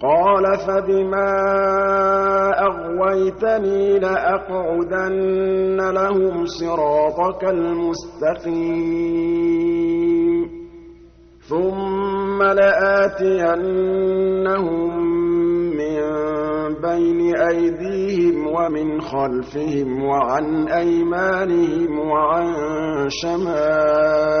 قال فبما أغويتني لأقعدن لهم صراطك المستقيم. ثم لآتينهم من بين أيديهم ومن خلفهم وعن أيمانهم وعن شمائلهم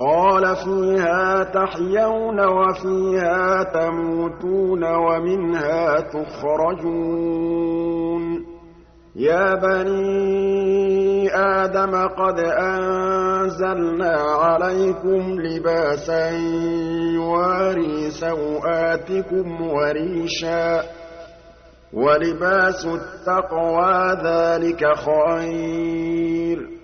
قَالَ فِيهَا تَحْيَوْنَ وَفِيهَا تَمُوتُونَ وَمِنْهَا تُخْرَجُونَ. يَا بَنِي آدَمَ قَدْ أَنزَلْنَا عَلَيْكُمْ لِبَاسًا يُوَارِي سَوْآتِكُمْ وَرِيشًا ۖ. وَلِبَاسُ التَّقْوَىٰ ذَٰلِكَ خَيْرٌ.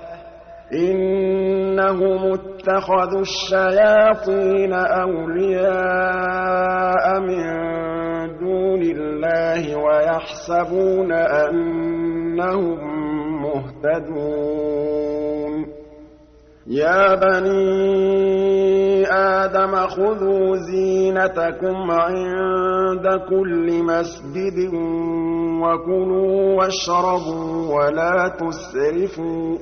إِنَّهُمُ اتَّخَذُوا الشَّيَاطِينَ أَوْلِيَاءَ مِن دُونِ اللَّهِ وَيَحْسَبُونَ أَنَّهُم مُّهْتَدُونَ. يَا بَنِي آدَمَ خُذُوا زِينَتَكُمْ عِندَ كُلِّ مَسْجِدٍ وَكُلُوا وَاشْرَبُوا وَلَا تُسْرِفُوا ۚ.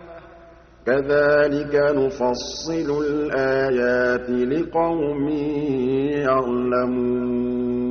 كَذَٰلِكَ نُفَصِّلُ الْآيَاتِ لِقَوْمٍ يَعْلَمُونَ.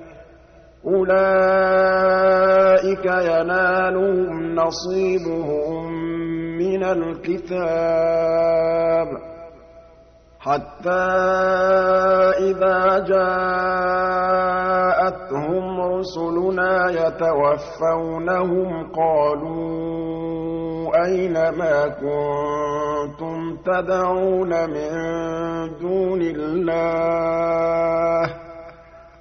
أُولَٰئِكَ يَنَالُهُمْ نَصِيبُهُم مِّنَ الْكِتَابِ حَتَّىٰ إِذَا جَاءَتْهُمْ رُسُلُنَا يَتَوَفَّوْنَهُمْ قَالُوا أَيْنَ مَا كُنتُمْ تَدْعُونَ مِن دُونِ اللَّهِ ۖ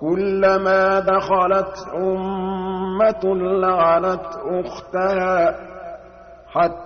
كُلَّمَا دَخَلَتْ أُمَّةٌ لَّعَنَتْ أُخْتَهَا حَتَّىٰ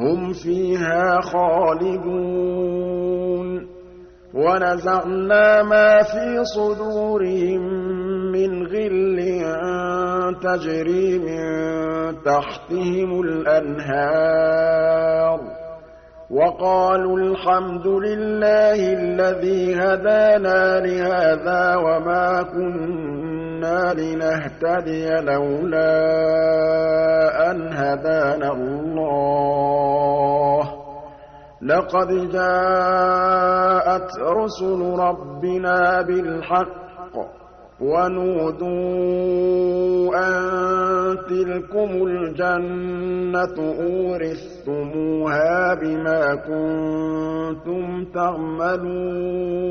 هُمْ فِيهَا خَالِدُونَ. وَنَزَعْنَا مَا فِي صُدُورِهِم مِّنْ غِلٍّ تَجْرِي مِن تَحْتِهِمُ الْأَنْهَارُ. وَقَالُوا الْحَمْدُ لِلَّهِ الَّذِي هَدَانَا لِهَٰذَا وَمَا كُنَّا لِنَهْتَدِيَ لَوْلَا أَنْ هَدَانَا اللَّهُ ۖ. لَقَدْ جَاءَتْ رُسُلُ رَبِّنَا بِالْحَقِّ ۖ وَنُودُوا أَن تِلْكُمُ الْجَنَّةُ أُورِثْتُمُوهَا بِمَا كُنتُمْ تَعْمَلُونَ.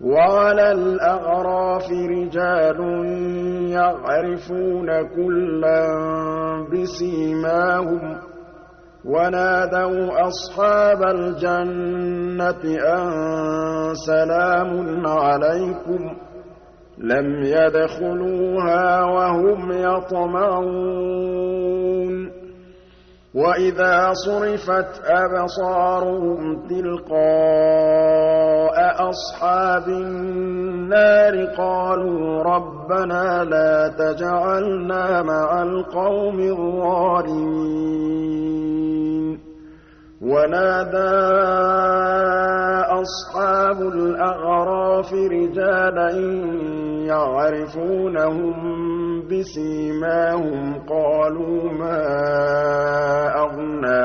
وَعَلَى الْأَعْرَافِ رِجَالٌ يَعْرِفُونَ كُلًّا بِسِيمَاهُمْ ۚ وَنَادَوْا أَصْحَابَ الْجَنَّةِ أَن سَلَامٌ عَلَيْكُمْ ۚ لَمْ يَدْخُلُوهَا وَهُمْ يَطْمَعُونَ وَإِذَا صُرِفَتْ أَبْصَارُهُمْ تِلْقَاءَ أَصْحَابِ النَّارِ قَالُوا رَبَّنَا لَا تَجْعَلْنَا مَعَ الْقَوْمِ الظَّالِمِينَ. وَنَادَىٰ أَصْحَابُ الْأَعْرَافِ رِجَالًا يَعْرِفُونَهُم بِسِيمَاهُمْ قَالُوا مَا أَغْنَىٰ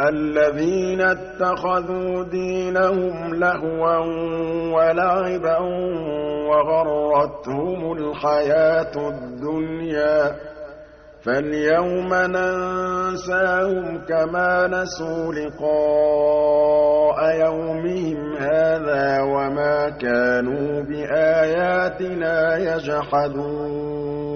الَّذِينَ اتَّخَذُوا دِينَهُمْ لَهْوًا وَلَعِبًا وَغَرَّتْهُمُ الْحَيَاةُ الدُّنْيَا. فَالْيَوْمَ نَنسَاهُمْ كَمَا نَسُوا لِقَاءَ يَوْمِهِمْ هَٰذَا وَمَا كَانُوا بِآيَاتِنَا يَجْحَدُونَ.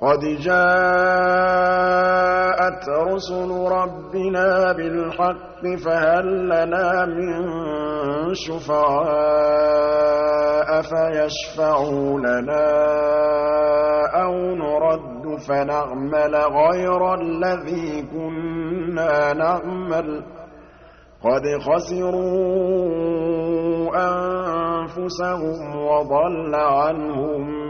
قَدْ جَاءَتْ رُسُلُ رَبِّنَا بِالْحَقِّ فَهَل لَّنَا مِن شُفَعَاءَ فَيَشْفَعُوا لَنَا أَوْ نُرَدُّ فَنَعْمَلَ غَيْرَ الَّذِي كُنَّا نَعْمَلُ ۚ قَدْ خَسِرُوا أَنفُسَهُمْ وَضَلَّ عَنْهُم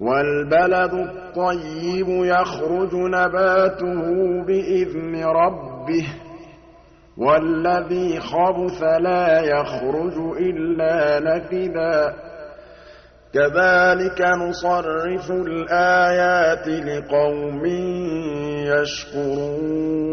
وَالْبَلَدُ الطَّيِّبُ يَخْرُجُ نَبَاتُهُ بِإِذْنِ رَبِّهِ ۖ وَالَّذِي خَبُثَ لَا يَخْرُجُ إِلَّا نَكِدًا ۚ كَذَٰلِكَ نُصَرِّفُ الْآيَاتِ لِقَوْمٍ يَشْكُرُونَ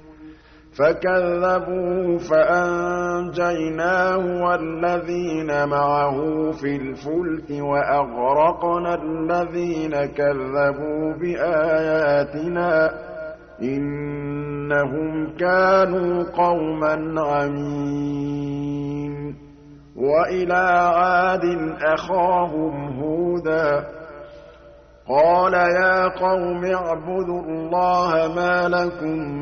فَكَذَّبُوهُ فَأَنجَيْنَاهُ وَالَّذِينَ مَعَهُ فِي الْفُلْكِ وَأَغْرَقْنَا الَّذِينَ كَذَّبُوا بِآيَاتِنَا ۚ إِنَّهُمْ كَانُوا قَوْمًا عَمِينَ وَإِلَىٰ عَادٍ أَخَاهُمْ هُودًا ۗ قَالَ يَا قَوْمِ اعْبُدُوا اللَّهَ مَا لَكُم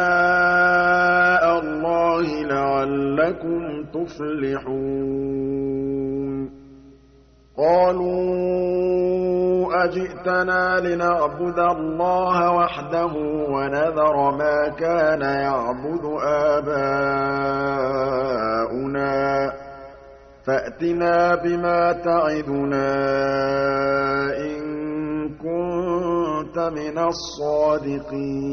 آلاء الله لعلكم تفلحون قالوا أجئتنا لنعبد الله وحده ونذر ما كان يعبد آباؤنا فأتنا بما تعدنا إن كنت من الصادقين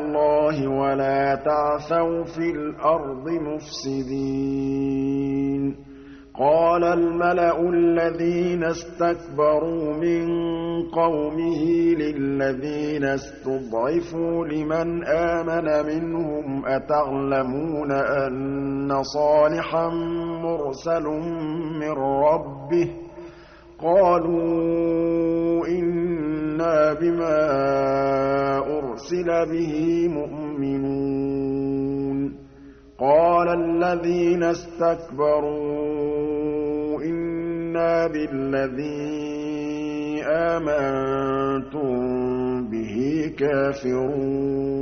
اللَّهِ وَلَا تَعْثَوْا فِي الْأَرْضِ مُفْسِدِينَ. قَالَ الْمَلَأُ الَّذِينَ اسْتَكْبَرُوا مِن قَوْمِهِ لِلَّذِينَ اسْتُضْعِفُوا لِمَنْ آمَنَ مِنْهُمْ أَتَعْلَمُونَ أَنَّ صَالِحًا مُّرْسَلٌ مِّن رَّبِّهِ ۚ؟ قَالُوا إِنَّا بِمَا أُرْسِلَ بِهِ مُؤْمِنُونَ قَالَ الَّذِينَ اسْتَكْبَرُوا إِنَّا بِالَّذِي آمَنتُم بِهِ كَافِرُونَ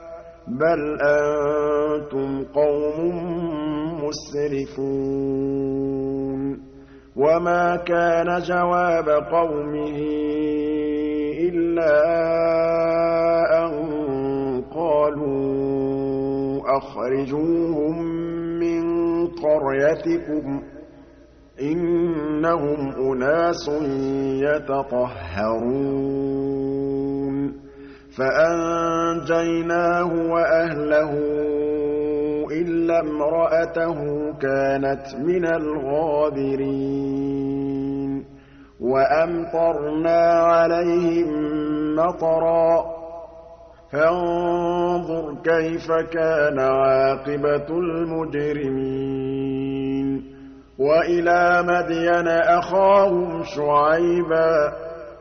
بَلْ أَنتُمْ قَوْمٌ مُّسْرِفُونَ وَمَا كَانَ جَوَابَ قَوْمِهِ إِلَّا أَن قَالُوا أَخْرِجُوهُم مِّن قَرْيَتِكُمْ ۖ إِنَّهُمْ أُنَاسٌ يَتَطَهَّرُونَ. فَأَنجَيْنَاهُ وَأَهْلَهُ إِلَّا امْرَأَتَهُ كَانَتْ مِنَ الْغَابِرِينَ وَأَمْطَرْنَا عَلَيْهِم مَّطَرًا ۖ فَانظُرْ كَيْفَ كَانَ عَاقِبَةُ الْمُجْرِمِينَ وَإِلَىٰ مَدْيَنَ أَخَاهُمْ شُعَيْبًا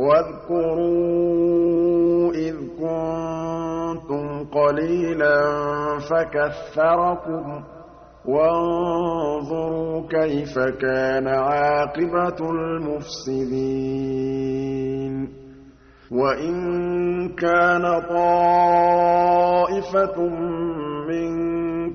وَاذْكُرُوا إِذْ كُنتُمْ قَلِيلًا فَكَثَّرَكُمْ ۖ وَانظُرُوا كَيْفَ كَانَ عَاقِبَةُ الْمُفْسِدِينَ وَإِن كَانَ طَائِفَةٌ مِّنكُمْ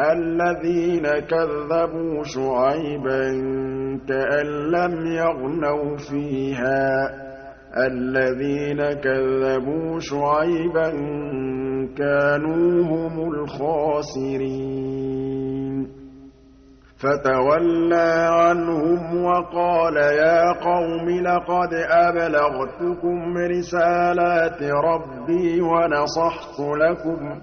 الَّذِينَ كَذَّبُوا شُعَيْبًا كَأَن لَّمْ يَغْنَوْا فِيهَا ۚ. الَّذِينَ كَذَّبُوا شُعَيْبًا كَانُوا هُمُ الْخَاسِرِينَ. فَتَوَلَّىٰ عَنْهُمْ وَقَالَ يَا قَوْمِ لَقَدْ أَبْلَغْتُكُمْ رِسَالَاتِ رَبِّي وَنَصَحْتُ لَكُمْ ۖ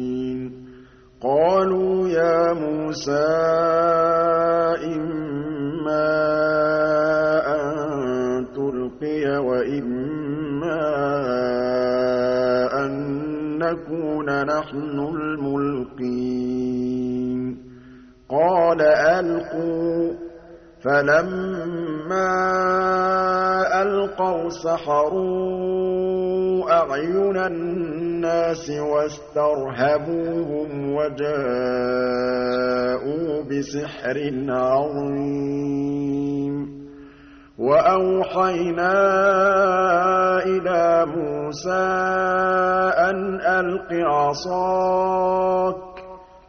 قَالُوا يَا مُوسَىٰ إِمَّا الْأُلْقِيَ وَإِمَّا أَن نَّكُونَ نَحْنُ الْمُلْقِينَ. قَالَ أَلْقُوا ۖ فَلَمَّا أَلْقَوْا سَحَرُوا أَعْيُنَ النَّاسِ وَاسْتَرْهَبُوهُمْ وَجَاءُوا بِسِحْرٍ عَظِيمٍ وَأَوْحَيْنَا إِلَىٰ مُوسَىٰ أَنْ أَلْقِ عَصَاكَ ۖ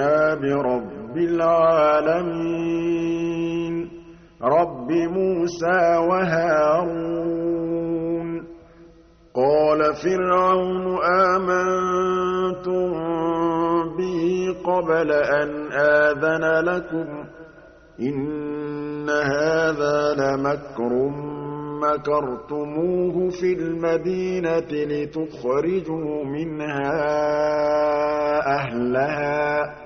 آمَنَّا بِرَبِّ الْعَالَمِينَ. رَبِّ مُوسَىٰ وَهَارُونَ. قَالَ فِرْعَوْنُ آمَنتُم بِهِ قَبْلَ أَنْ آذَنَ لَكُمْ ۖ. إِنَّ هَٰذَا لَمَكْرٌ مَّكَرْتُمُوهُ فِي الْمَدِينَةِ لِتُخْرِجُوا مِنْهَا أَهْلَهَا ۖ.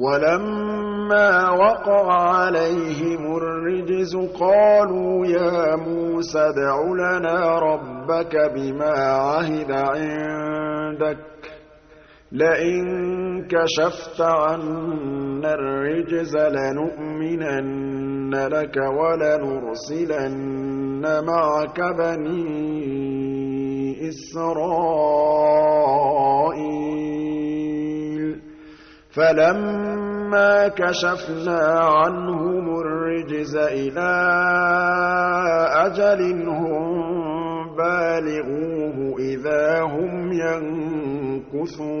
وَلَمَّا وَقَعَ عَلَيْهِمُ الرِّجْزُ قَالُوا يَا مُوسَى ادْعُ لَنَا رَبَّكَ بِمَا عَهِدَ عِندَكَ لَئِن كَشَفْتَ عَنَّا الرِّجْزَ لَنُؤْمِنَنَّ لَكَ وَلَنُرْسِلَنَّ مَعَكَ بَنِي إِسْرَائِيلَ. فَلَمَّا كَشَفْنَا عَنْهُمُ الرِّجْزَ إِلَىٰ أَجَلٍ هُم بَالِغُوهُ إِذَا هُمْ يَنكُثُونَ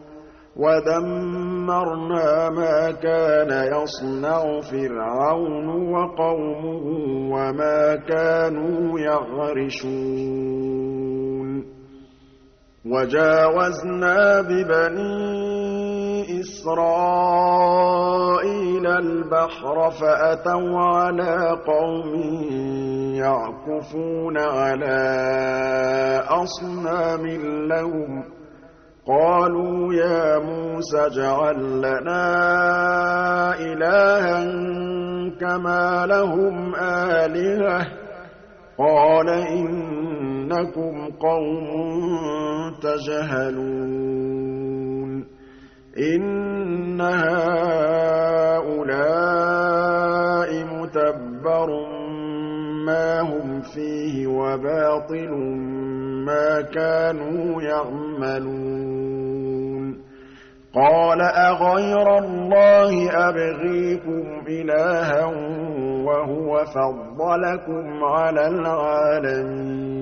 وَدَمَّرْنَا مَا كَانَ يَصْنَعُ فِرْعَوْنُ وَقَوْمُهُ وَمَا كَانُوا يَعْرِشُونَ وَجَاوَزْنَا بِبَنِي إِسْرَائِيلَ الْبَحْرَ فَأَتَوْا عَلَىٰ قَوْمٍ يَعْكُفُونَ عَلَىٰ أَصْنَامٍ لَّهُمْ ۚ قَالُوا يَا مُوسَى اجْعَل لَّنَا إِلَٰهًا كَمَا لَهُمْ آلِهَةٌ ۚ. قَالَ إِنَّكُمْ قَوْمٌ تَجْهَلُونَ. إِنَّ هَٰؤُلَاءِ مُتَبَّرٌ مَّا هُمْ فِيهِ وَبَاطِلٌ مَّا كَانُوا يَعْمَلُونَ. قَالَ أَغَيْرَ اللَّهِ أَبْغِيكُمْ إِلَٰهًا وَهُوَ فَضَّلَكُمْ عَلَى الْعَالَمِينَ.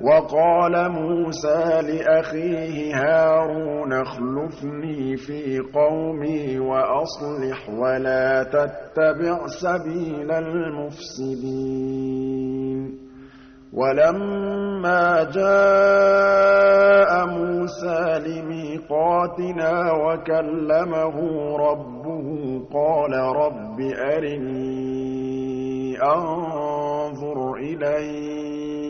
وَقَالَ مُوسَىٰ لِأَخِيهِ هَارُونَ اخْلُفْنِي فِي قَوْمِي وَأَصْلِحْ وَلَا تَتَّبِعْ سَبِيلَ الْمُفْسِدِينَ. وَلَمَّا جَاءَ مُوسَىٰ لِمِيقَاتِنَا وَكَلَّمَهُ رَبُّهُ قَالَ رَبِّ أَرِنِي أَنظُرْ إِلَيْكَ ۚ.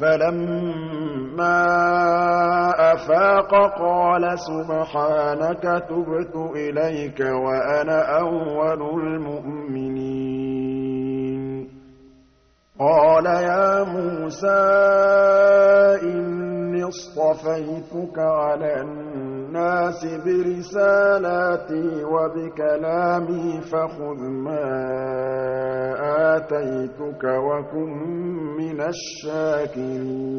فَلَمَّا أَفَاقَ قَالَ سُبْحَانَكَ تُبْتُ إِلَيْكَ وَأَنَا أَوَّلُ الْمُؤْمِنِينَ. قَالَ يَا مُوسَىٰ إِنِّي اصْطَفَيْتُكَ عَلَى النَّاسِ بِرِسَالَاتِي وَبِكَلَامِي فَخُذْ مَا آتَيْتُكَ وَكُن مِّنَ الشَّاكِرِينَ.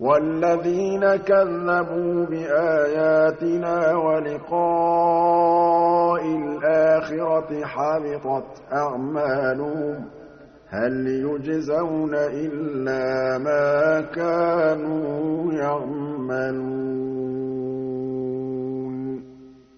وَالَّذِينَ كَذَّبُوا بِآيَاتِنَا وَلِقَاءِ الْآخِرَةِ حَبِطَتْ أَعْمَالُهُمْ هَلْ يُجْزَوْنَ إِلَّا مَا كَانُوا يَعْمَلُونَ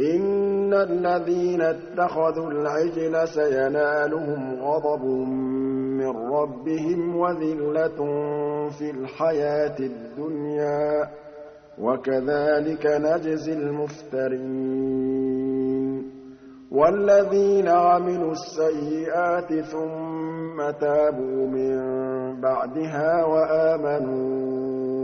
إِنَّ الَّذِينَ اتَّخَذُوا الْعِجْلَ سَيَنَالُهُمْ غَضَبٌ مِّن رَّبِّهِمْ وَذِلَّةٌ فِي الْحَيَاةِ الدُّنْيَا ۚ وَكَذَٰلِكَ نَجْزِي الْمُفْتَرِينَ وَالَّذِينَ عَمِلُوا السَّيِّئَاتِ ثُمَّ تَابُوا مِن بَعْدِهَا وَآمَنُوا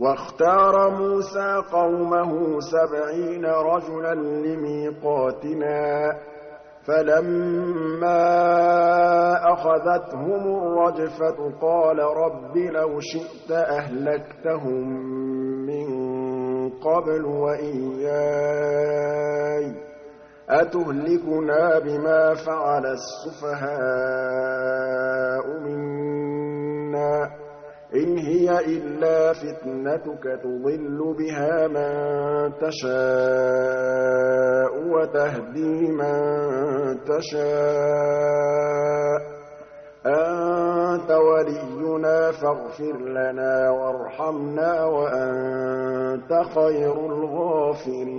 وَاخْتَارَ مُوسَىٰ قَوْمَهُ سَبْعِينَ رَجُلًا لِّمِيقَاتِنَا ۖ فَلَمَّا أَخَذَتْهُمُ الرَّجْفَةُ قَالَ رَبِّ لَوْ شِئْتَ أَهْلَكْتَهُم مِّن قَبْلُ وَإِيَّايَ ۖ أَتُهْلِكُنَا بِمَا فَعَلَ السُّفَهَاءُ مِنَّا ۖ؟ إِنْ هِيَ إِلَّا فِتْنَتُكَ تُضِلُّ بِهَا مَن تَشَاءُ وَتَهْدِي مَن تَشَاءُ ۖ. أَنتَ وَلِيُّنَا فَاغْفِرْ لَنَا وَارْحَمْنَا وَأَنتَ خَيْرُ الْغَافِرِينَ.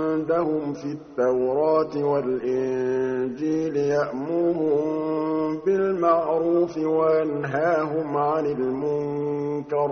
عِندَهُمْ فِي التَّوْرَاةِ وَالْإِنجِيلِ يَأْمُرُهُم بِالْمَعْرُوفِ وَيَنْهَاهُمْ عَنِ الْمُنكَرِ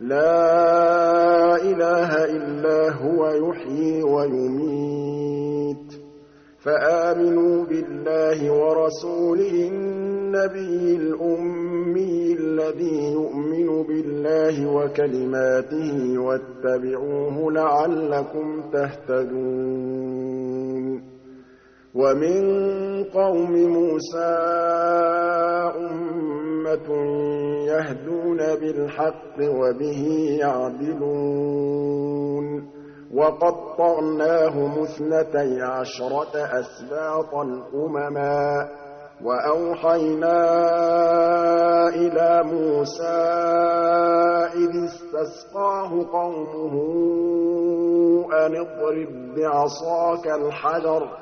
لَا إِلَٰهَ إِلَّا هُوَ يُحْيِي وَيُمِيتُ. فَآمِنُوا بِاللَّهِ وَرَسُولِهِ النَّبِيِّ الْأُمِّيِّ الَّذِي يُؤْمِنُ بِاللَّهِ وَكَلِمَاتِهِ وَاتَّبِعُوهُ لَعَلَّكُمْ تَهْتَدُونَ. وَمِن قَوْمِ مُوسَىٰ أُمَّةٌ يَهْدُونَ بِالْحَقِّ وَبِهِ يَعْدِلُونَ. وَقَطَّعْنَاهُمُ اثْنَتَيْ عَشْرَةَ أَسْبَاطًا أُمَمًا ۚ وَأَوْحَيْنَا إِلَىٰ مُوسَىٰ إِذِ اسْتَسْقَاهُ قَوْمُهُ أَنِ اضْرِب بِّعَصَاكَ الْحَجَرَ ۖ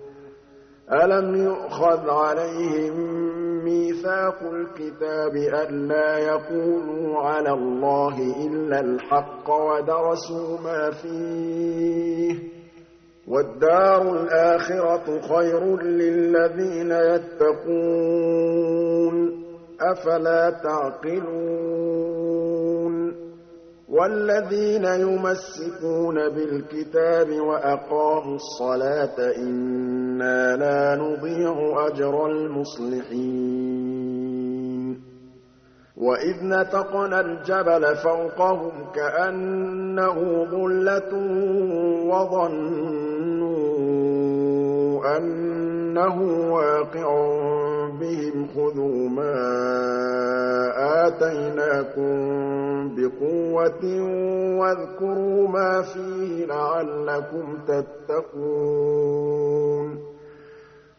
أَلَمْ يُؤْخَذْ عَلَيْهِم مِّيثَاقُ الْكِتَابِ أَلَّا يَقُولُوا عَلَى اللَّهِ إِلَّا الْحَقَّ وَدَرَسُوا مَا فِيهِ ۗ وَالدَّارُ الْآخِرَةُ خَيْرٌ لِّلَّذِينَ يَتَّقُونَ ۗ أَفَلَا تَعْقِلُونَ وَالَّذِينَ يُمَسِّكُونَ بِالْكِتَابِ وَأَقَامُوا الصَّلَاةَ إِنَّا لَا نُضِيعُ أَجْرَ الْمُصْلِحِينَ وَإِذْ نَتَقْنَا الْجَبَلَ فَوْقَهُمْ كَأَنَّهُ ظُلَّةٌ وَظَنُّوا أَنَّهُ واقع بِهِمْ خُذُوا مَا آتَيْنَاكُم بِقُوَّةٍ وَاذْكُرُوا مَا فِيهِ لَعَلَّكُمْ تَتَّقُونَ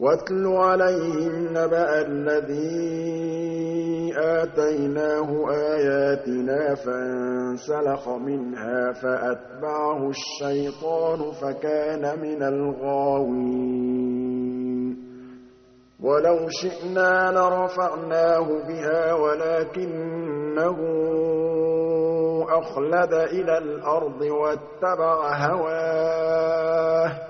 وَاتْلُ عَلَيْهِمْ نَبَأَ الَّذِي آتَيْنَاهُ آيَاتِنَا فَانسَلَخَ مِنْهَا فَأَتْبَعَهُ الشَّيْطَانُ فَكَانَ مِنَ الْغَاوِينَ. وَلَوْ شِئْنَا لَرَفَعْنَاهُ بِهَا وَلَٰكِنَّهُ أَخْلَدَ إِلَى الْأَرْضِ وَاتَّبَعَ هَوَاهُ ۚ.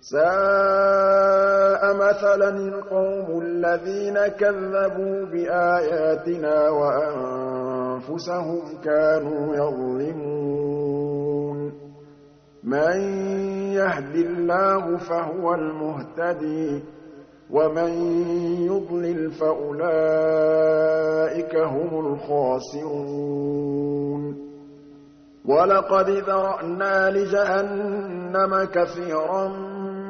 سَاءَ مَثَلًا الْقَوْمُ الَّذِينَ كَذَّبُوا بِآيَاتِنَا وَأَنفُسَهُمْ كَانُوا يَظْلِمُونَ. مَن يَهْدِ اللَّهُ فَهُوَ الْمُهْتَدِي وَمَن يُضْلِلْ فَأُولَٰئِكَ هُمُ الْخَاسِرُونَ. وَلَقَدْ ذَرَأْنَا لِجَهَنَّمَ كَثِيرًا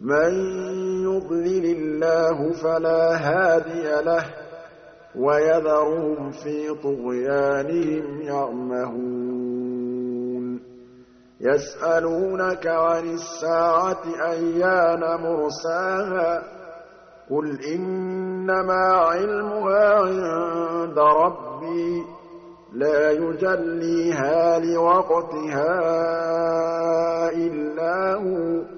مَن يُضْلِلِ اللَّهُ فَلَا هَادِيَ لَهُ ۚ وَيَذَرُهُمْ فِي طُغْيَانِهِمْ يَعْمَهُونَ. يَسْأَلُونَكَ عَنِ السَّاعَةِ أَيَّانَ مُرْسَاهَا ۖ؟ قُلْ إِنَّمَا عِلْمُهَا عِندَ رَبِّي ۖ لَا يُجَلِّيهَا لِوَقْتِهَا إِلَّا هُوَ ۚ.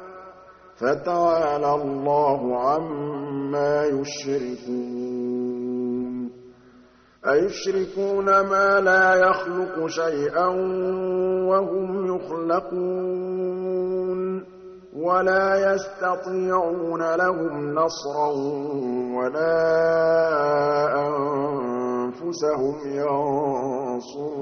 فَتَعَالَى اللَّهُ عَمَّا يُشْرِكُونَ. أَيُشْرِكُونَ مَا لَا يَخْلُقُ شَيْئًا وَهُمْ يُخْلَقُونَ. وَلَا يَسْتَطِيعُونَ لَهُمْ نَصْرًا وَلَا أَنفُسَهُمْ يَنصُرُونَ.